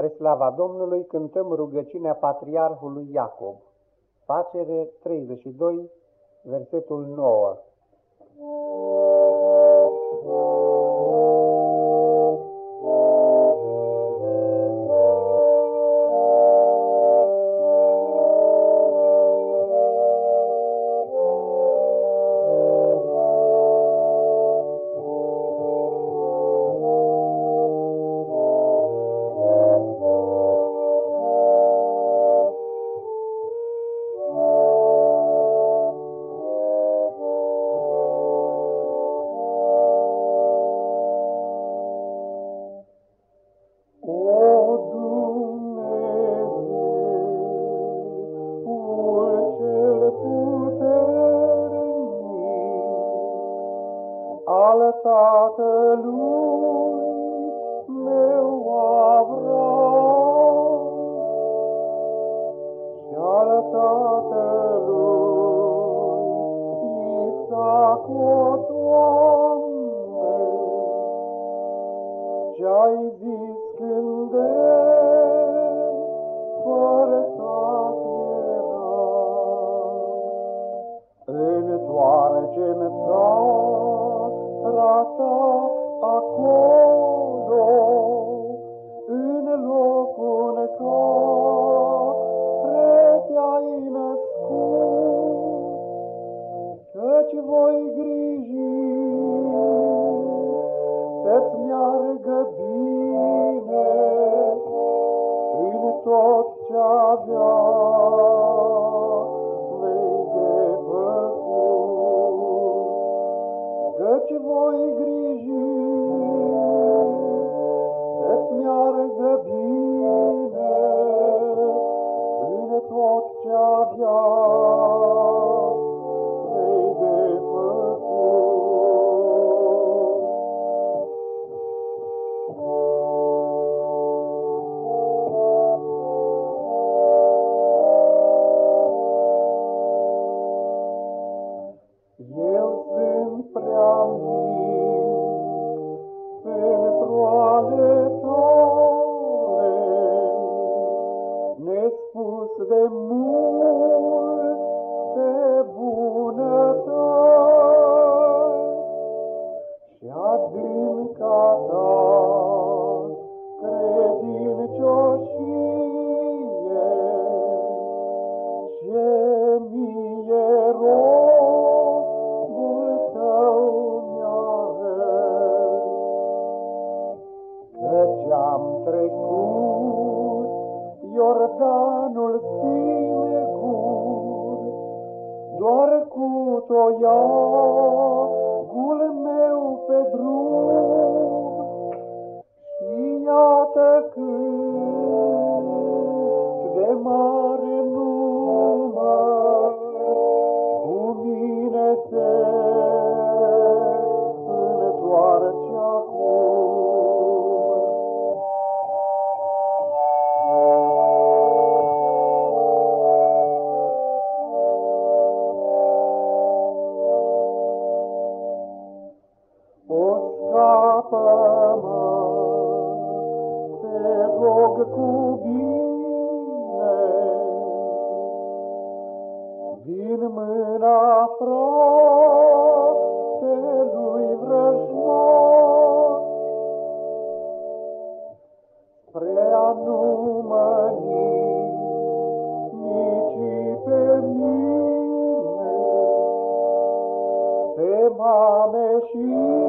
Spre slava Domnului cântăm rugăciunea Patriarhului Iacob. Facere 32, versetul 9. Tatălui meu Avram. Și al tatălui Isaac, o Doamne, ce-ai zis țara ta acolo, în locul care te-ai născut, căci voi griji să-ți meargă bine în tot ce avea ce voi griji, Să-ți meargă bine, Până tot ce avea, Vei de făcut. Nespus de multe bunătăți. Și adânca Iordanul singur, doar cu toiagul pământ, te rog cu bine, din mâna fratelui vrăjmaș, spre a pe mine, pe mame și